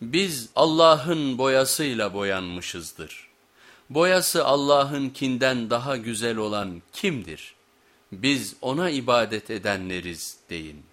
biz Allah'ın boyasıyla boyanmışızdır. Boyası Allah'ınkinden daha güzel olan kimdir? Biz ona ibadet edenleriz deyin.